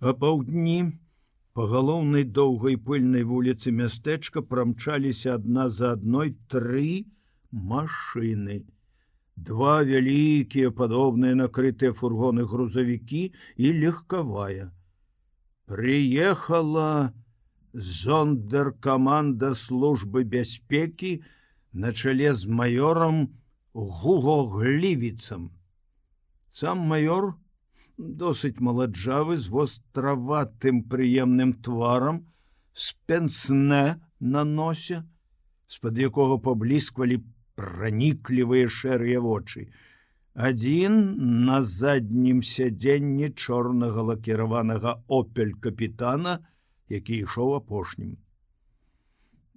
А паўдні па галоўнай доўгай пыльнай вуліцы мястэчка прамчаліся адна за адной тры машины. Два вялікія падобныя накрытыя фургоны грузавікі і легкавая. Прыехала зондеркаманда службы бяспекі на чале з маёрам гугоглівіцам. Сам маёр, досыць маладжавы з востраватым прыемным тварам з пенсне на носе з-пад якога паблісквалі праніклівыя шэрыя вочы адзін на заднім сядзенні чорнага лакіраванага опель капітана які ішоў апошнім.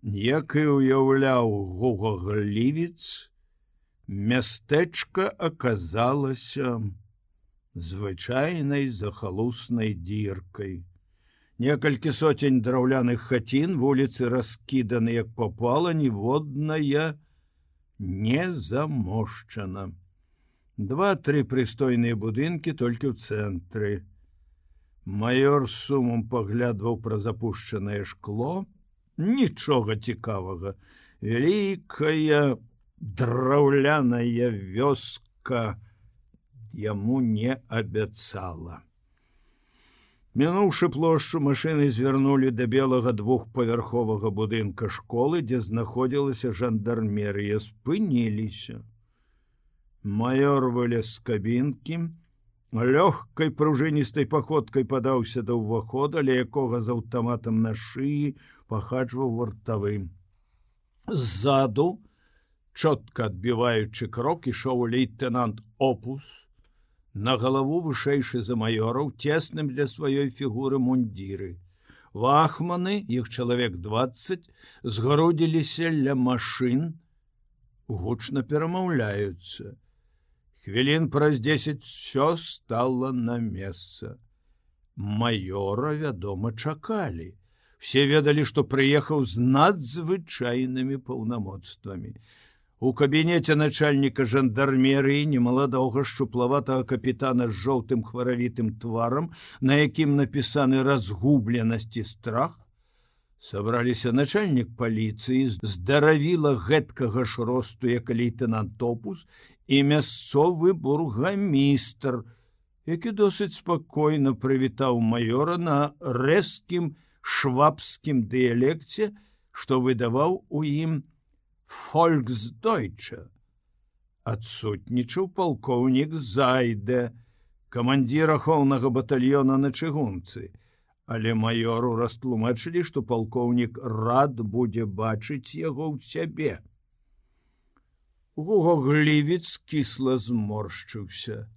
Як і уяўляў гугаглівец мястэчка аказалася звычайнай захалуснай дзіркай. Некалькі соцень драўляных хацін вуліцы раскіданы як попала ніводная не замошчана. Два-тры прыстойныя будынкі толькі ў цэнтры. Маёр сумам паглядваў пра запушчанае шкло, нічога цікавага, вялікая драўляная вёска, яму не абяцала. Мінуўшы плошчу машыны звярнулі да белага двухпавярховага будынка школы, дзе знаходзілася жандармерыя, спыніліся. Маёр вылез з кабінкі, лёгкай пружыністай паходкай падаўся да ўвахода, ля якога з аўтаматам на шыі пахаджваў вартавым. Ззаду, чотка адбіваючы крок ішоў лейтенант опус, на галаву вышэйшы за маёраў цесным для сваёй фігуры мундзіры. Вахманы, іх чалавек 20 згрудзіліся ля машын, гучна перамаўляюцца. Хвілін праз 10 все стало на месца. Маёра, вядома, чакалі. Все ведалі, што прыехаў з надзвычайнымі паўнамоцтвамі. У кабінеце начальніка жандармерыі немаладога шчуплаватага капітана з жоўтым хваравітым тварам, на якім напісаны разгубленасці страх, сабраліся начальнік паліцыі здаравіла гэткага ж росту як лейтенант топус і мясцовы бургамістр, які досыць спакойна прывітаў маёра на рэзкім швабскім дыялекце, што выдаваў у ім, фольксдойча адсутнічаў палкоўнік зайде камандзір ахоўнага батальёна на чыгунцы. Але маёру растлумачылі што палкоўнік рад будзе бачыць яго ў сябе. Гугоглівец кісла зморшчыўся.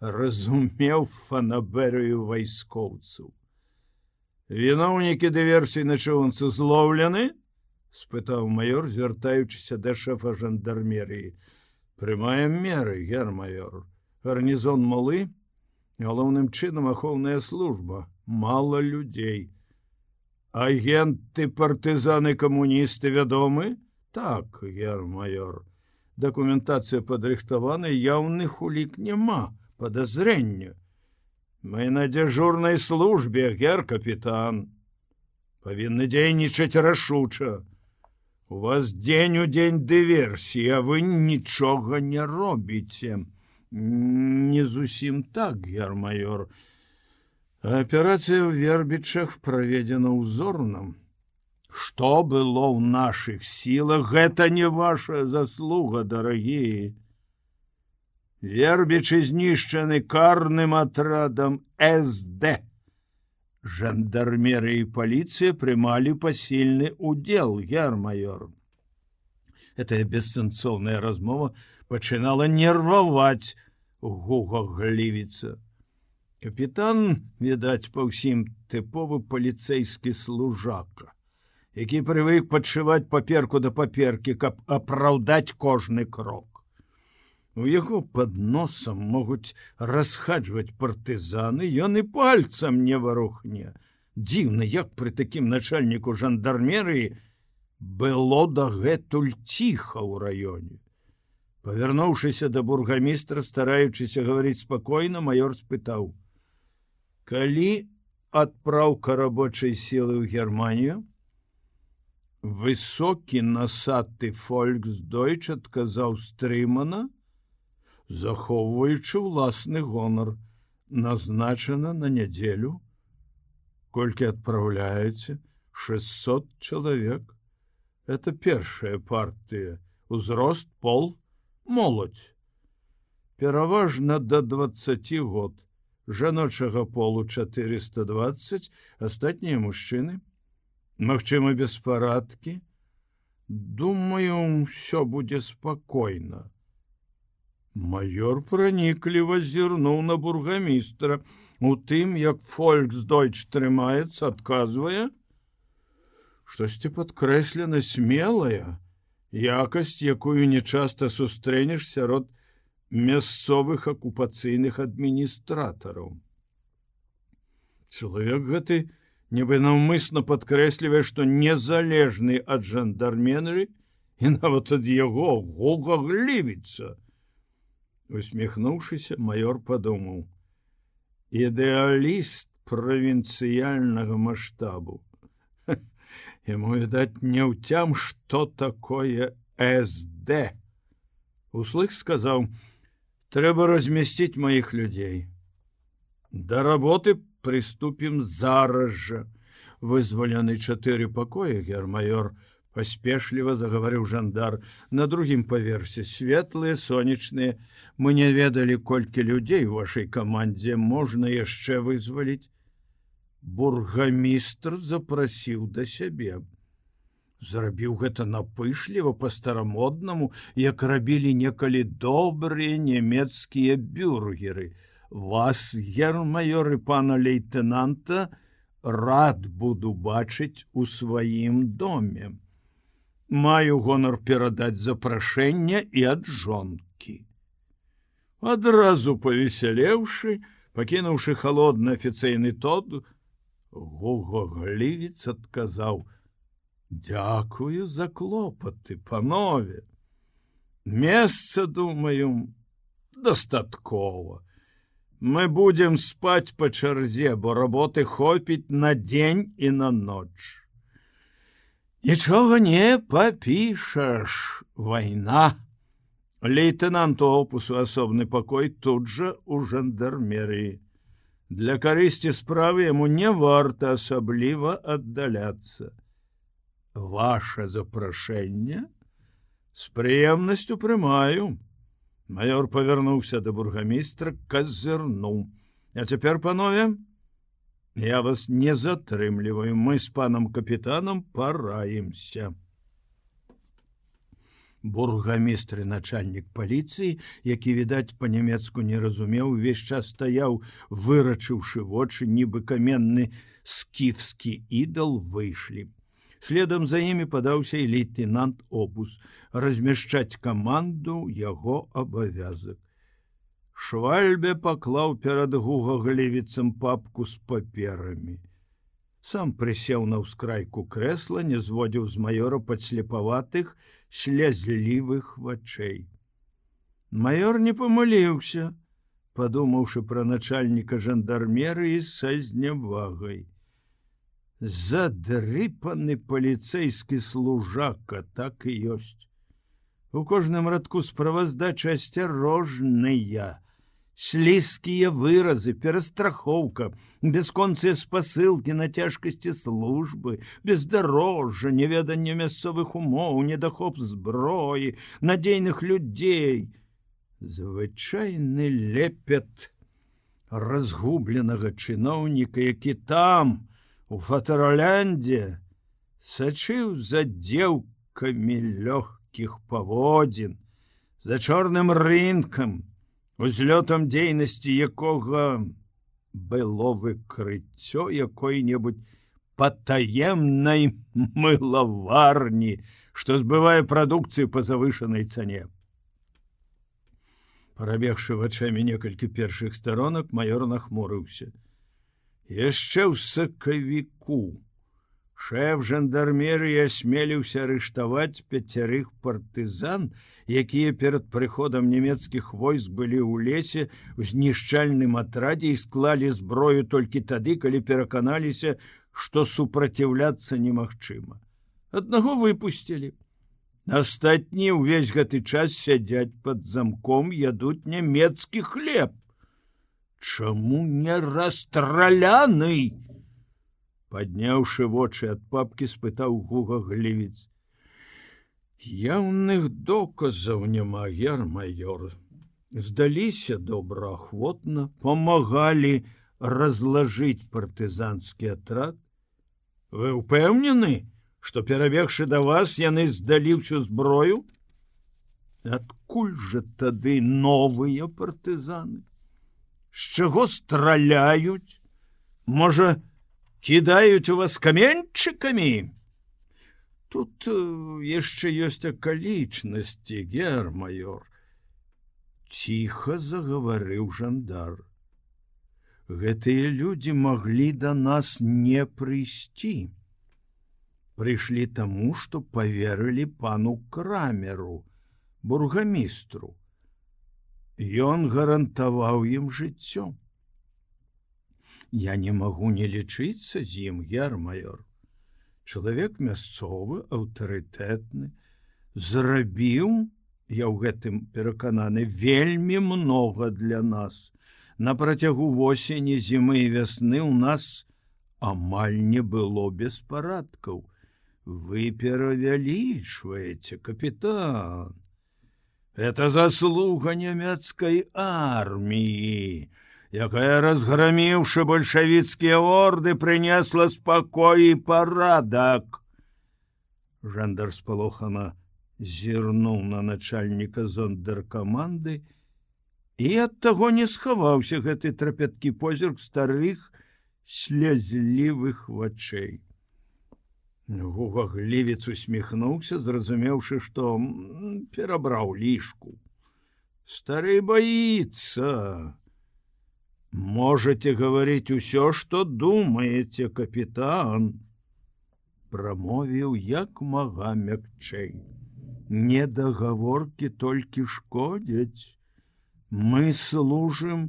Разумеў фанаберыю вайскоўцаў. Віноўнікі дыверсій на чыгунцы злоўлены спытаў майор звяртаючыся да шэфа жандармерыі прымаем меры гер майор гарнізон малы галоўным чынам ахоўная служба мало людзей агенты партызаны камуністы вядомы так гер майор дакументацыя падрыхтавана яўных улік няма подазрэння мы на дзяжурнай службе гер капітан павінны дзейнічаць рашуча у вас дзень у дзень дыверсія вы нічога не робіце. Не зусім так гермайор аперацыя ў вербічах праведзена ўзорным что было ў наших сілах гэта не ваша заслуга дарагія вербічы знішчаны карным атрадам сд жандармеры і паліцыя прымалі пасільны удзел гермайор этая бессэнцоўная размова пачынала нерваваць гугаглівіца капітан відаць па ўсім тыповы паліцэйскі служака які прывык падшываць паперку да паперкі каб апраўдаць кожны крок У яго под носам могуць расхаджваць партызаны, ён і пальцам не варухне. Дзіўна, як пры такім начальніку жандармерыі было дагэтуль ціха ў раёне. Павярнуўшыся да бургамістра, стараючыся гаварыць спакойна, маёр спытаў: « Калі адпраўка рабочай сілы ў германію высокі насадты фольксдойч адказаў стрымана захоўваючы ўласны гонар назначана на нядзелю колькі адпраўляеце 600 чалавек. Это першая партыя. Узрост пол моладзь. Пераважна до 20 год. Жаночага полу 420 астатнія мужчыны. Магчыма беспарадкі думаю все будзе спакойна майор пранікліва зірнуў на бургамістра у тым як фольксдойч трымаецца адказвае штосьці падкрэслена смелая якасць якую нечаста сустрэнеш сярод мясцовых акупацыйных адміністратараў чалавек гэты нібы наўмысна падкрэслівае што незалежны ад жандарменры і нават ад яго гога глівіцца усміхнуўшыся майор падумаў ідэаліст правінцыяльнага маштабу Яму відаць не ўцям, што такое СД. Услых сказаў: трэба размясціць маіх людзей. Да работы приступім зараз жа. Вызвалены чатыры пакоі гермайор паспешліва загаварыў жандар на другім паверсе светлыя сонечныя мы не ведалі колькі людзей вашай камандзе можна яшчэ вызваліць бургамістр запрасіў да сябе зрабіў гэта напышліва по-старамоднаму як рабілі некалі добрыя нямецкія бюргеры. Вас гермаёры пана лейтенанта рад буду бачыць у сваім доме маю гонар перадаць запрашэнне і ад жонкі адразу павесялеўшы пакінуўшы холодны афіцыйны тод Гугоглівец адказаў: Дякую за клопаты, панове. Месца думаю дастаткова. Мы будем спаць па чарзе, бо работы хопіць на дзень і на ноч. Нічога не папішаш, вайна. Лейтенанту опусу асобны пакой тут жа у жандармерыі. Для карысці справы яму не варта асабліва аддаляцца. Ваше запрашэнне з прыемнасцю прымаю. Маёр павярнуўся да бургамістра казырнуў. А цяпер панове, я вас не затрымліваю, мы з панам капітанам параімся бургамістры начальнік паліцыі які відаць по-нямецку не разумеў увесь час стаяў вырачыўшы вочы нібы каменны скіфскі ідал выйшлі следам за імі падаўся і лейтенант обус. Размяшчаць каманду яго абавязак швальбе паклаў перад гугаглівіцам папку з паперамі сам прысеў на ўскрайку крэсла не зводзіў з маёра падслепаватых і слязлівых вачэй. Маёр не памыліўся, падумаўшы пра начальніка жандармерыі са знявагай. Задрыпаны паліцэйскі служака так і ёсць. У кожным радку справаздача асцярожныя, слізкія выразы перастрахоўка бясконцыя спасылкі на цяжкасці службы бездарожжа неведання мясцовых умоў недахоп зброі надзейных людзей звычайны лепет разгубленага чыноўніка які там у фатароляндзе сачыў за дзеўкамі лёгкіх паводзін за чорным рынкам узлётам дзейнасці якога было выкрыццё якой-небудзь патаемнай мылаварні, што збывае прадукцыю па завышанай цане. Прабегшы вачамі некалькі першых старонак майор нахмурыўся. Яшчэ ў сакавіку Шэф жандармерыі асмеліўся арыштаваць пяцярых партызан, якія перад прыходам нямецкіх войск былі ў лесе у знішчальным атрадзе і склалі зброю толькі тады, калі пераканаліся, што супраціўляцца немагчыма. Аднаго выпусцілі. Астатнія ўвесь гэты час сядзяць под замком, ядуць нямецкі хлеб. Чаму не расстраляны? Падняўшы вочы ад папкі, спытаў гуга глівец. Яўных доказаў няма гер майор. Здаліся добраахвотна, памагалі разлажыць партызанскі атрад. Вы ўпэўнены, што перабегшы да вас яны здалі ўсю зброю адкуль жа тады новыя партызаны з чаго страляюць можа кідаюць у вас каменьчыкамі тут э, яшчэ ёсць акалічнасці гер майор ціха загаварыў жандар гэтыя людзі маглі да нас не прыйсці прыйшлі таму, што поверылі пану крамеру, бургамістру. Ён гарантаваў ім жыццё. Я не магу не лічыцца з ім яр майор. Чалавек мясцовы, аўтарытэтны, зрабіў, я ў гэтым перакананы вельмі многа для нас. На працягу восені зімы і вясны ў нас амаль не было беспарадкаў. Вы перавялічваеце капітан. Это заслуга нямецкай арміі якая разграміўшы бальшавіцкія орды прынесла спакой і парадак жандар спалохана зірнуў на начальніка зондер каманды і ад таго не схаваўся гэты трапяткі позірк старых слязлівых вачэй Гугаглівец усміхнуўся, зразумеўшы, што перабраў лішку. Стары боится. Можете гаварыць усё, што думаеце, капітан, прамовіў як мага мякчэй. Недагаворкі толькі шкодзяць. Мы служым,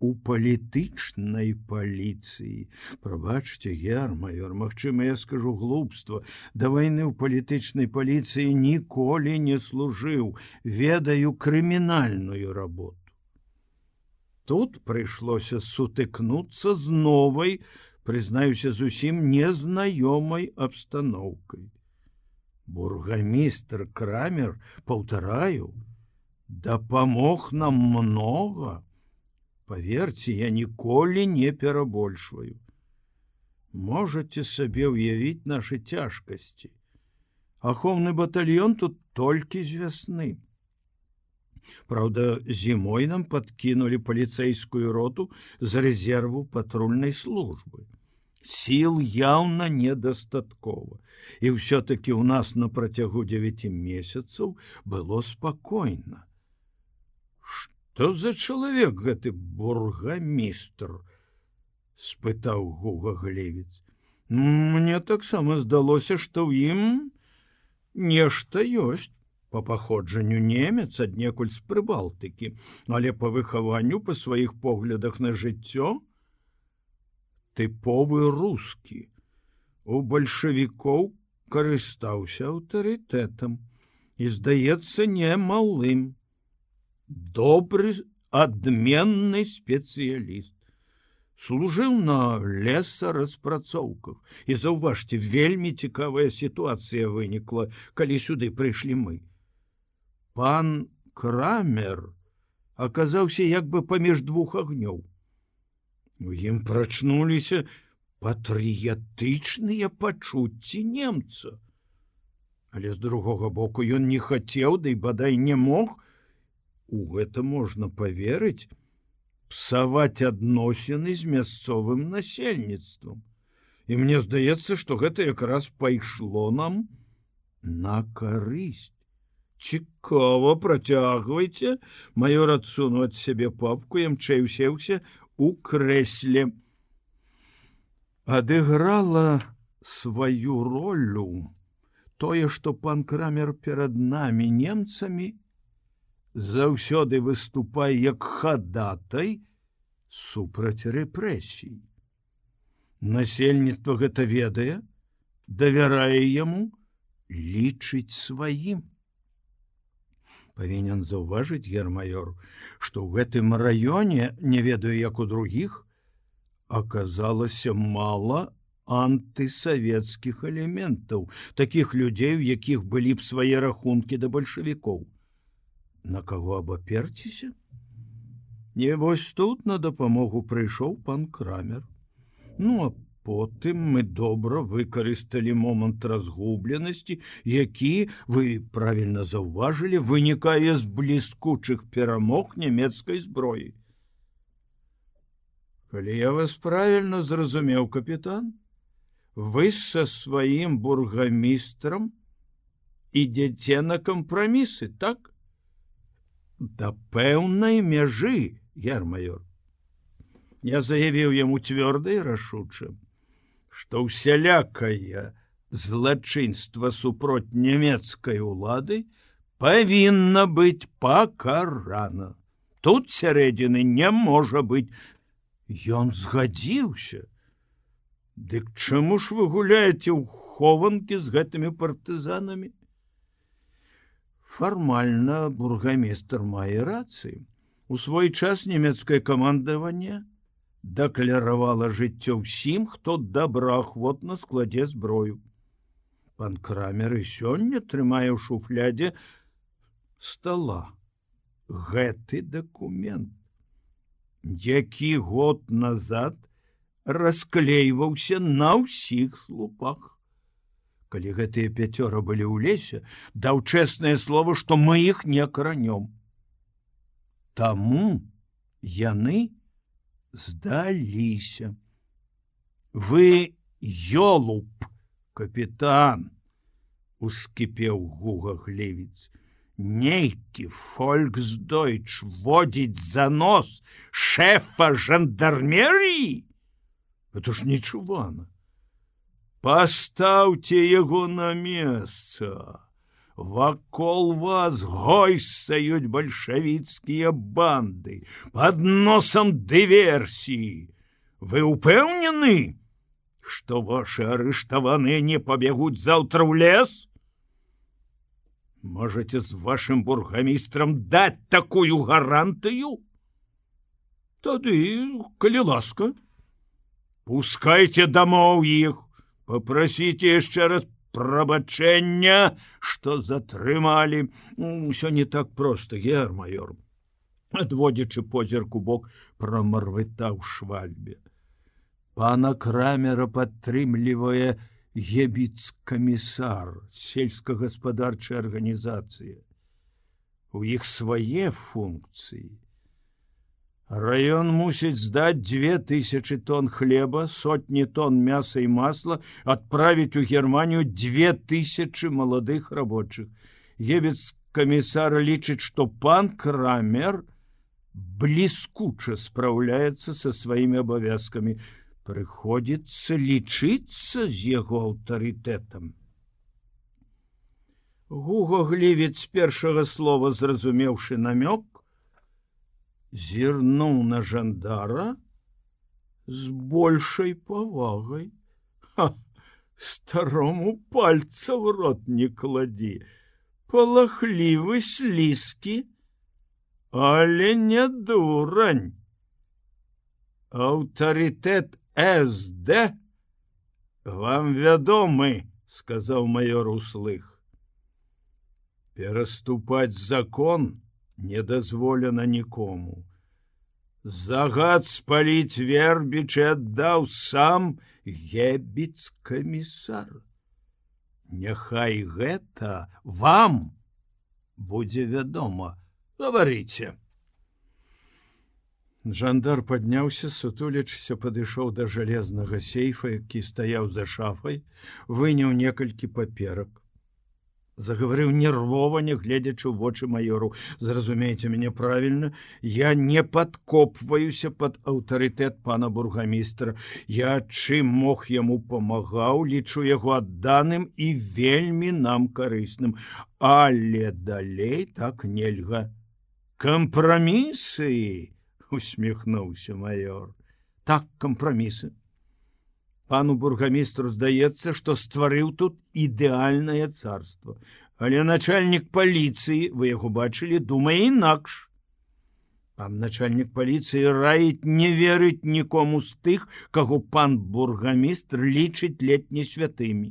у палітычнай паліцыі прабачце яр майор Мачыма я скажу глупства да вайны ў палітычнай паліцыі ніколі не служыў ведаю крымінальную работу тут прыйшлося сутыкнуцца з новай прызнаюся зусім незнаёмай абстаноўкай бургамістр крамер паўтараю дапамог нам много. Поверьте я ніколі не перабольшваю можете сабе ўявіць наши цяжкасці ахоўны батальон тут толькі з вясны Праўда зімой нам подкинули паліцейскую роту з резерву патрульнай службы. Сил яўна недастаткова і ўсё-таки у нас на працягу 9 месяцаў было спакойна что за чалавек гэты бургамістр спытаў гуга глевец. Мне таксама здалося что ў ім нешта ёсць по паходжанню немец аднекуль з прыбалтыкі але по выхаванню по сваіх поглядах на жыццё тыповы рускі. У бальшавікоў карыстаўся аўтарытэтам і здаецца немалым. Добры адменны спецыяліст. Служыў на леса распрацоўках і заўважце вельмі цікавая сітуацыя вынікла калі сюды прыйшлі мы пан крамер аказаўся як бы паміж двух агнёў. У ім прачнуліся патрыятычныя пачуцці немца. Але з другога боку ён не хацеў ды да бадай не мог. У гэта можна поверыць псаваць адносіны з мясцовым насельніцтвам. І мне здаецца что гэта якраз пайшло нам на карысць цікава працягвайце маёр адсуну ад сябе папку ямчэй усеўся у крэсле адыграла сваю ролю тое што пан крамер перад намі немцамі заўсёды выступае як хадатай супраць рэпрэсій насельніцтва гэта ведае давярае яму лічыць сваім павінен заўважыць гермайор што ў гэтым раёне не ведаю як у другіх аказалася мала антысавецкіх элементаў таких людзей у якіх былі б свае рахункі да бальшавікоў. На каго абаперціся не вось тут на дапамогу прыйшоў пан крамер. Ну а потым мы добра выкарысталі момант разгубленасці які вы правільна заўважылі вынікае з бліскучых перамог нямецкай зброі. Калі я вас правільна зразумеў капітан вы са сваім бургамістрам ідзеце на кампрамісы так? Да пэўнай мяжы ярмаёр я заявіў яму цвёрда і рашуча што ўсялякае злачынства супроць нямецкай улады павінна быць пакарана тут сярэдзіны не можа быць Ён згадзіўся. Дык чаму ж вы гуляеце ў хованкі з гэтымі партызанамі? Фармальна бургамістр мае рацыі. У свой час нямецкае камандаванне дакляравала жыццё ўсім, хто добраахвотна складзе зброю. Пан крамер і сёння трымае ў шуфлядзе стола гэты дакумент які год назад расклейваўся на ўсіх слупах. Калі гэтыя пяцёра былі ў лесе, даў чэснае слово, што мы іх не кранём. Таму яны здаліся. Вы ёлуп, капітан, ускіпеў гуга глевіц нейкі фольксдойч водзіць за нос шефа жандармерії это ж нечувана. Пастаўце яго на месца вакол вас гойсаюць бальшавіцкія банды под носам дыверсіі вы упэўнены что ваши арыштаваны не пабегуць заўтра ў лес можете з вашим бургамістрам даць такую гарантыю тады калі ласка пускайте дамоў іх попросите яшчэ раз прабачэння что затрымалі ўсё не так просто гер майор адводзячы позірку бок прамарвытаў швальбе. Пана крамера падтрымлівае на ебіцкамісар сельскагаспадарчай арганізацыі у іх свае функцыі раён мусіць здаць две тысячи тонн хлеба сотні тонн мяса і масла адправіць у германію две тысячи маладых рабочих ебец камісар лічыць што пан крамер бліскуча спраўляецца са сваімі абавязкамі прыходзіцца лічыцца з яго аўтарытэтам. Гугоглівец першага слова зразумеўшы намёк, зірнуў на жандара з большай павагай. старому пальца ў рот не кладі, палахлівы слізкі, але не дурань. Аўтарытэт сд вам вядомы сказаў майор услых пераступаць закон не дазволена нікому. Загад спаліць вербіч аддаў сам ебіц камісар няхай гэта вам будзе вядома. Гаварыце. Жандар падняўся, сутулечся, падышоў да жалезнага сейфа, які стаяў за шафай, выняў некалькі паперак. Загаварыў нервова не гледзячы ў вочы маёру зразумейце мяне правільна я не падкопваюся под аўтарытэт пана бургамістра я чым мог яму памагаў лічу яго адданым і вельмі нам карысным. Але далей так нельга. Кампрамісы! Усміхнуўся майор. Так кампрамісы пану бургамістру здаецца што стварыў тут ідэальнае царство. Але начальнік паліцыі вы яго бачылі думае інакш пан начальнік паліцыі раіць не верыць нікому з тых каго пан бургамістр лічыць летні святымі.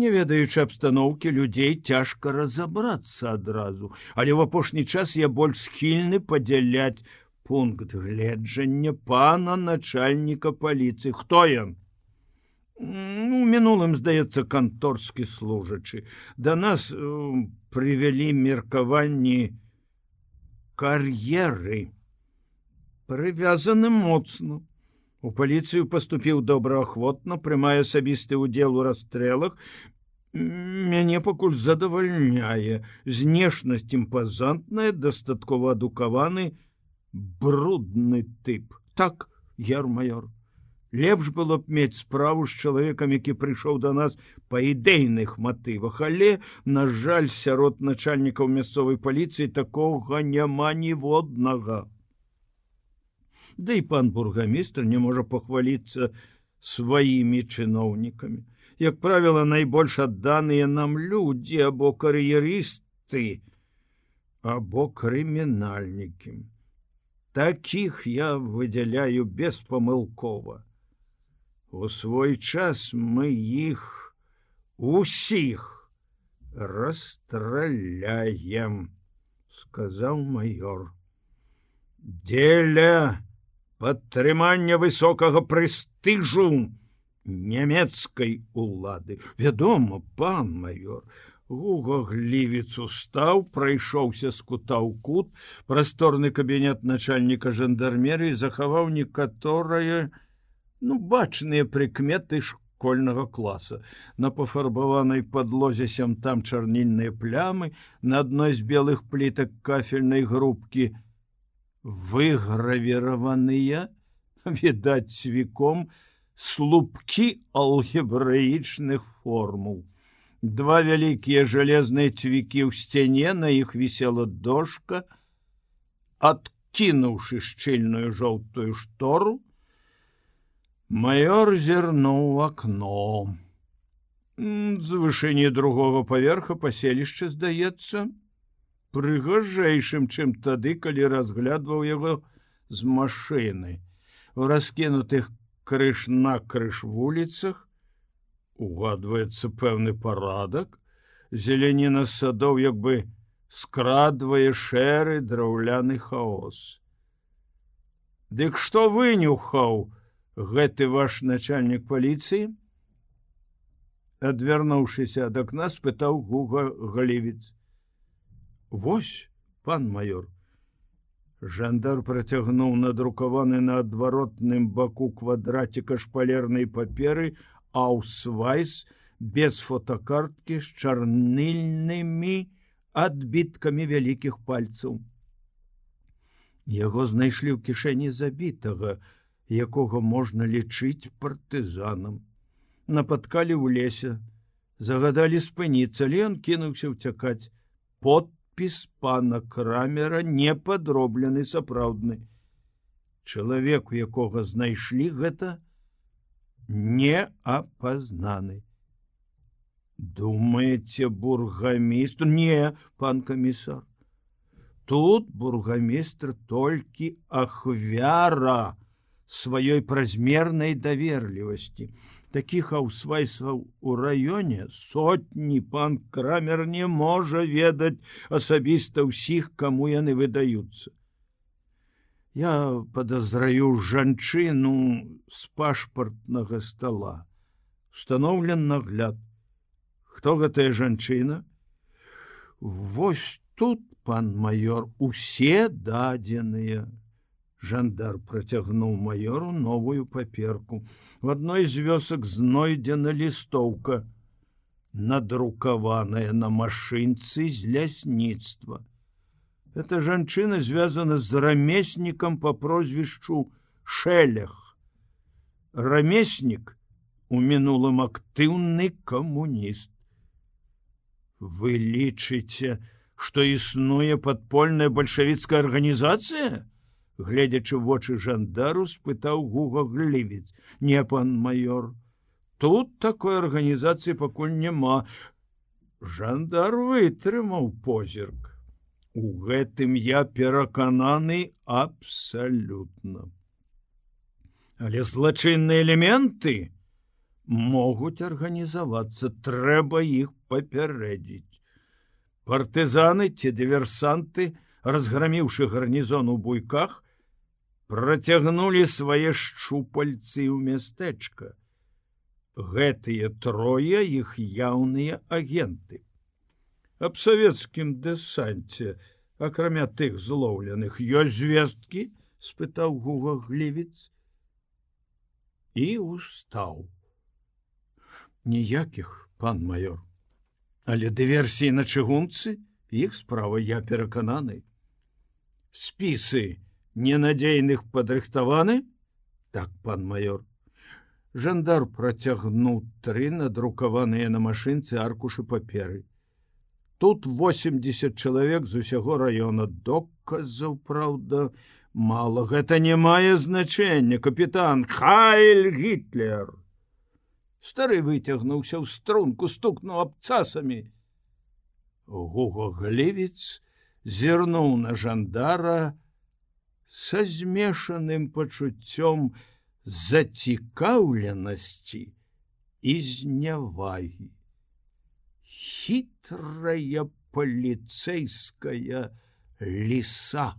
Не ведаючы абстаноўкі людзей цяжка разабрацца адразу. Але в апошні час я больш схільны падзяляць пункт гледжання пана начальніка паліцыі хто ён у ну, мінулым здаецца канторскі служачы да нас прывялі меркаванні кар'еры прывязаны моцна у паліцыю паступіў добраахвотна прымае асабісты ўдзел у расстрэлах мяне пакуль задавальняе знешнасць імпазантная дастаткова адукаваны и брудны тып. Так яр-маёр лепш было б мець справу з чалавекам які прыйшоў да нас па ідэйных матывах але на жаль сярод начальнікаў мясцовай паліцыі такога няма ніводнага. Да і пан бургамістр не можа пахваліцца сваімі чыноўнікамі. Як правіла найбольш адданыя нам людзі або кар'ерысты або крымінальнікі таких я выдзяляю беспамылкова. У свой час мы іх усіх расстраляем сказаў майор. Дзеля падтрымання высокага прэстыжу нямецкай улады. Вядома пан майор Гугаглівіцу стаў, прайшоўся з кута ў кут, прасторны кабінет начальніка жандармерыі захаваў некаторае ну бачныя прыкметы школьнага класа. На пафарбаванай падлозе сям там чарнільныя плямы, на адной з белых плітак кафельнай групкі выгравіраваныя, відаць цвіком слупкі алгебраічных формул два вялікія жалезныя цвікі ў сцяне на іх вісела дошка адкінуўшы шчыльную жоўтую штору. Майор зірнуў акно. З вышыні другого паверха паселішча здаецца прыгажэйшым чым тады калі разглядваў яго з машыны. У раскінутых крыш на крыш вуліцах угадваецца пэўны парадак зеленіна садоў як бы скрадвае шэры драўляны хаос. Дык што вынюхаў гэты ваш начальнік паліцыі? Адвярнуўшыся ад акна спытаў гуга галівец. Вось пан майор. Жандар працягнуў надрукаваны на адваротным баку квадраціка шпалернай паперы аусвайс без фотокарткі з чарныльнымі адбіткамі вялікіх пальцаў. Яго знайшлі ў кішэні забітага, якога можна лічыць партызанам. Нападкалі ў лесе, загадалі спыніцца, Лен кінуўся ўцякаць. Подпіс пана крамера не падроблены сапраўдны. Чалавек, у якога знайшлі гэта, не апазнаны думаете бургамістр не пан камісар тут бургамістр толькі ахвяра сваёй празмернай даверлівасці таких аўсвайсаў у раёне сотні пан крамер не можа ведаць асабіста ўсіх каму яны выдаюцца Я подазраю жанчыну з пашпартнага стола. Установлен нагляд. Хто гэтая жанчына? Вось тут пан майор усе дадзеныя. Жандар працягнуў майору новую паперку. В адной з вёсак знойдзена лістоўка. надрукаваная на машынцы з лясніцтва. Эта жанчына звязана з рамеснікам по прозвішчу шэлях. Рамеснік у мінулым актыўны камуніст. Вы лічыце, што існуе падпольная бальшавіцкая арганізацыя? Гледзячы вочы жандару спытаў гуга глівец, не пан майор. Тут такой арганізацыі пакуль няма. Жандар вытрымаў позірк. У гэтым я перакананы абсалютна. Але злачынныя элементы могуць арганізавацца, трэба іх папярэдзіць. Партызаны ці дыверсанты, разграміўшы гарнізон у буйках, працягнулі свае шчупальцы ў мястэчка. Гэтыя трое іх яўныя агенты аб савецкім дэсанце акрамя тых злоўленых ёсць звесткі спытаў гуга глівец і устаў ніякіх пан майор. Але дыверсіі на чыгунцы іх справа я перакананы. Спісы ненадзейных падрыхтаваны? Так пан майор. Жандар працягнуў тры надрукаваныя на машынцы аркушы паперы Тут 80 чалавек з усяго района. Доказаў праўда мало гэта не мае значэння капітан хайль гітлер. Стары выцягнуўся ў струнку стукнуў абцасамі. Гугоглівец зірнуў на жандара са змешаным пачуццём зацікаўленасці і знявагі хитрая полицейская лиса.